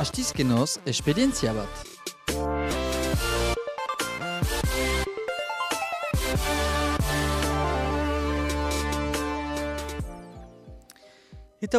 Astizkenoz, esperientzia bat. Eta,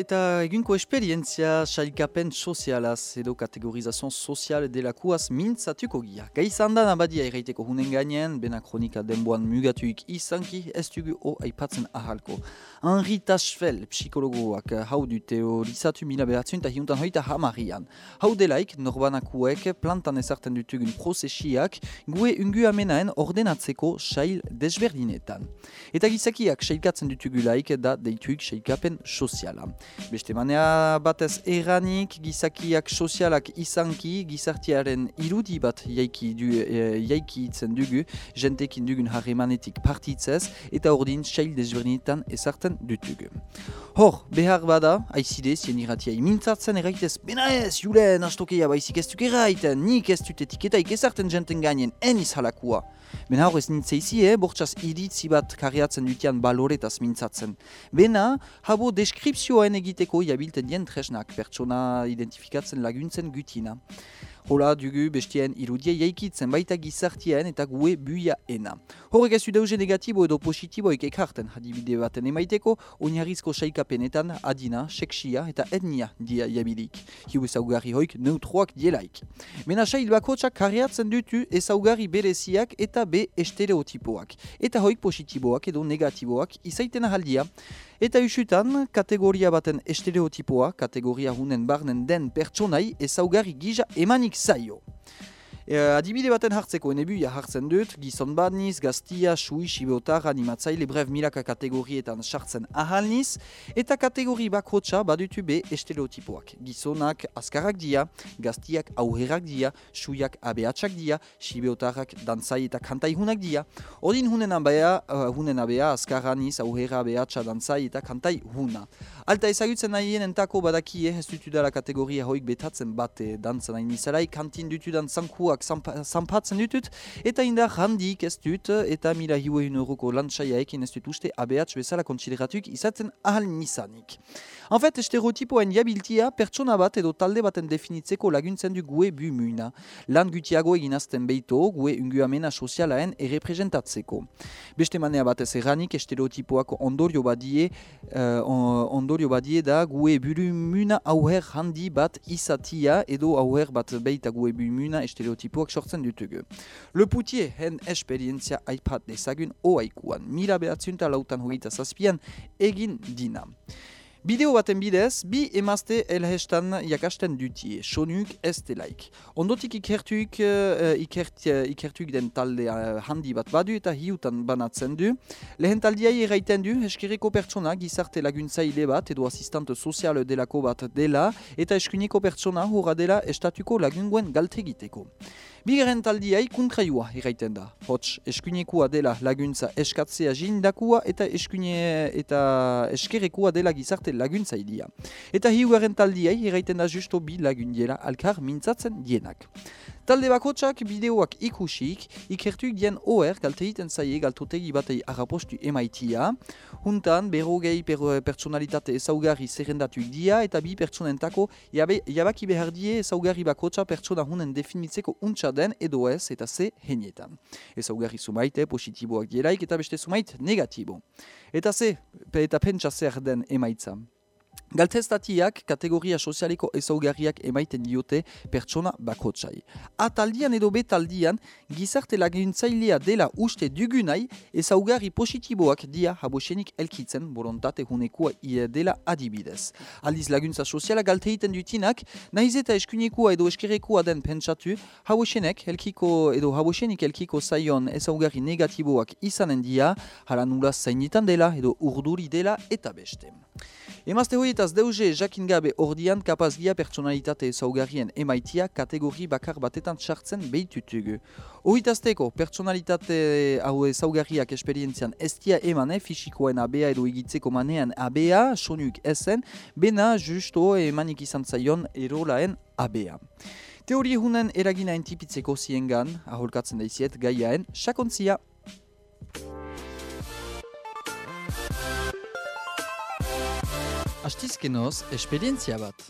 eta egunko esperientzia sailkapen sozialaz edo kategorizazion sozial delakuaz mintzatuko gia. Gaizan da nabadia erraiteko hunen gainean, bena kronika denboan mugatuik izanki, ez dugu o aipatzen ahalko. Henri Tachfel, psikologoak hau du teorizatu mila behatzen eta hiuntan hoita hamarian. Hau delaik, norbanakuek plantan ezarten dutugun prozesiak gue ungu amenaen ordenatzeko sail desberdinetan. Eta gizakiak sailkatzen dutugulaik da deituik sailkapen soziala. Beste manea batez eranik gizakiak sozialak izanki gizartiaren irudi bat jaiki, du, e, jaiki itzen dugu, jentekin dugun harremanetik partitzez eta ordin sail desberdinetan ezarten dutugu. Hor, behar bada, haizide, zien irratia imintzatzen eraitez, bena ez, julen, astokeia baizik ez duk eraiten, nik ez dut etiketaik ezarten jenten gainen, eniz halakua. Bena hor ez nintzeizi, eh, bortxaz iritzi bat kariatzen dutian baloretaz mintzatzen. Bena, habo deskripzioen egiteko jabilten dien tresnak, pertsona identifikatzen laguntzen gutina. Hola dugu bestien irudia jaikitzen baita gizartien eta gue buia ena. Horrek ez udauze negatibo edo positiboik ekarten adibide baten emaiteko, oinarrizko saikapenetan adina, seksia eta etnia dia jabilik. Hiu ezaugarri hoik neutroak dielaik. Mena sail bakotsak kariatzen dutu ezaugarri bereziak eta be estereotipoak. Eta hoik positiboak edo negatiboak izaiten ahaldia. Eta usutan, kategoria baten estereotipoa, kategoria hunen barnen den pertsonai ezaugarri gisa emanik zaio. E, adibide baten hartzeko enebuia hartzen dut, gizon badniz, gaztia, sui, sibotar, animatzaile, brev milaka kategorietan sartzen ahalniz, eta kategori bakrotxa badutu be estereotipoak. Gizonak askarrak dia, gaztiak auherak dia, suiak abeatsak dia, sibotarrak dantzai eta kantai hunak dia. Odin hunen abea, uh, hunen abea askaraniz, auhera, abeatsa, dantzai eta kantai huna. Alta ezagutzen nahien entako badakie ez dutu dela kategoria hoik betatzen bate dantzan hain izalai, kantin dutudan zankuak zampa- zanpatzen dutut, eta indar handik ez dut, eta mila hiueun euroko lantsaia ekin ez dut uste abeatz bezala kontsideratuik izaten ahal nizanik. En fait, estereotipoen jabiltia pertsona bat edo talde baten definitzeko laguntzen du gue bu muina. Lan gutiago eginazten beito, gue ungu amena sozialaen errepresentatzeko. Beste manea batez erranik estereotipoak ondorio badie, uh, ondorio badie da gue buru auher handi bat izatia edo auher bat beita gue bu muna estereotipoak sortzen dutugu. Le putie hen esperientzia aipat dezagun oaikuan, mila behatzunta lautan hogeita zazpian egin dina. Bideo baten bidez, bi emazte elhestan jakasten dutie, sonuk ez delaik. Ondotik ikertuik, uh, ikert, uh, ikertuik den talde uh, handi bat badu eta hiutan banatzen du. Lehen taldiai erraiten du, eskerreko pertsona gizarte laguntzaile bat edo asistante sozial delako bat dela eta eskuneko pertsona horra dela estatuko lagunguen galtegiteko. Bigarren taldiai kontraioa erraiten da. Hots, eskuinekoa dela laguntza eskatzea jindakua eta eskune eta eskerrekoa dela gizarte laguntzailia. Eta hiugarren taldiai erraiten da justo bi lagundiela alkar mintzatzen dienak. Talde bakotsak bideoak ikusik, ikertuik dien OR galteiten zaie galtotegi batei arrapostu emaitia. Huntan, berrogei per, pertsonalitate ezaugarri zerrendatuik dia eta bi pertsonentako jabe, jabaki behar die ezaugarri bakotsa pertsona hunen definitzeko untsa den edo ez eta ze henietan. Ezaugarri sumaite positiboak dielaik eta beste sumait negatibo. Eta ze, eta pentsa zer den emaitza. Galteztatiak kategoria sozialiko ezaugarriak emaiten diote pertsona bakotsai. Ataldian edo betaldian, gizarte laguntzailea dela uste dugunai ezaugarri positiboak dia habosenik elkitzen borontate hunekoa ia dela adibidez. Aldiz laguntza soziala galteiten dutinak, nahiz eta eskunekoa edo eskerrekoa den pentsatu, habosenek elkiko edo habosenik elkiko zaion ezaugarri negatiboak izanen dia, hala nula zainetan dela edo urduri dela eta beste. Emazte horietaz deuze jakin gabe ordian kapazgia pertsonalitate ezaugarrien emaitia kategori bakar batetan sartzen behitutugu. Horitazteko pertsonalitate hau ezaugarriak esperientzian estia emane fisikoen abea edo egitzeko manean abea sonuk esen, bena justo emanik izan zaion erolaen abea. Teorie hunen eragina entipitzeko ziengan, aholkatzen daiziet gaiaen, sakontzia. Astizkenoz, esperientzia bat.